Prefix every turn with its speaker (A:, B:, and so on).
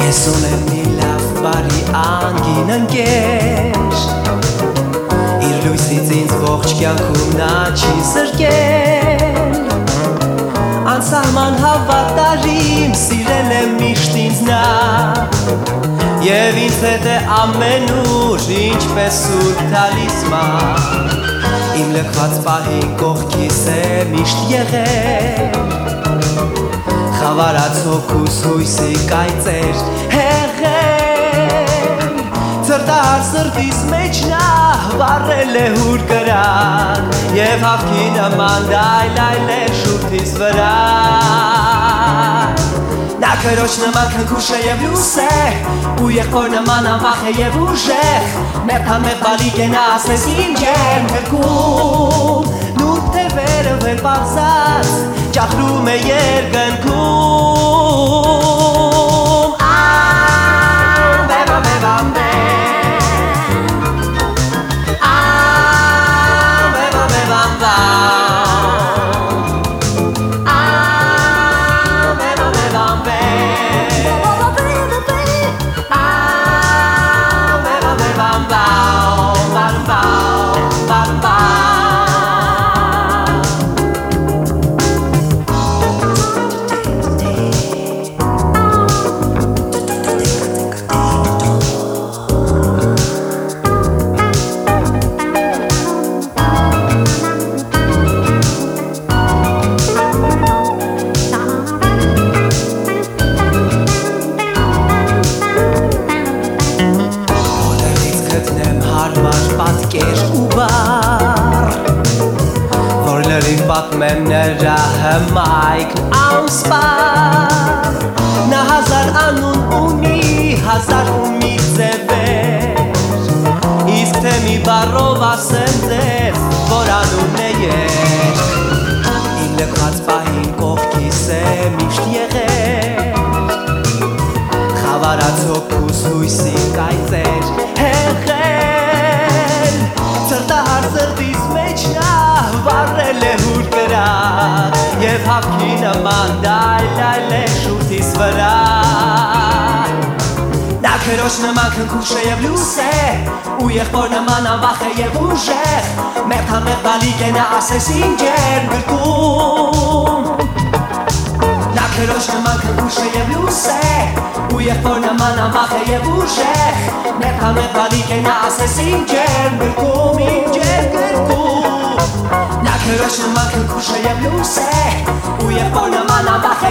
A: Ես ունեմ մի լավ բարի անգին ընկեր Իր լույսից ինձ ողջ կյանքում նա չի սրկել Անսահման հավատարիմ սիրել եմ միշտ ինձ նա Եվ ինձ հետ է ամենուր ինչպես ու տալիսման Իմ լքված պահի կողքիս է միշտ եղել Խավարած հոգուս հույսի կայծեր հեղել Ծրտահար սրտիս մեջ նա վառել է հուր կրան Եվ հավքի նման դայլայլ է շուրթիս վրա Նա քրոջ նման քնքուշ է եւ լույս է ու եղբոր նման անվախ է եւ ուժեղ մեր համեղ բալիկ է նա ասես իմ ջերմ հերքում նուր թևերը վեր բարձած שחרו dachte, du. Պատկեր ու բար Որ լրին պատմեմ նրա հմայքն անսպար Նա հազար անուն ունի, հազար ու մի ձևեր Իսկ թե մի բառով ասեմ ձեզ, որ անունն է ես Իմ լքված պահին կողքիս է միշտ եղել Խավարած հոգուս հույսի կայծեր Հավքի նման դայլայլ է շուրթիս վրա Նա քրոջ նման քնքուշ է և լույս է Ու եղբոր նման անվախ է և ուժեղ Մեր համեղ բալիկ է նա ասես իմ ջերմ գրկում Նա քրոջ նման քնքուշ է և լույս է Ու եղբոր նման անվախ է և ուժեղ Մեր համեղ բալիկ է նա ասես իմ ջերմ գրկում Իմ ջերմ գրկում Նա քրոջ նման քնքուշ է և լույս է Ու եղբոր նման անվախ է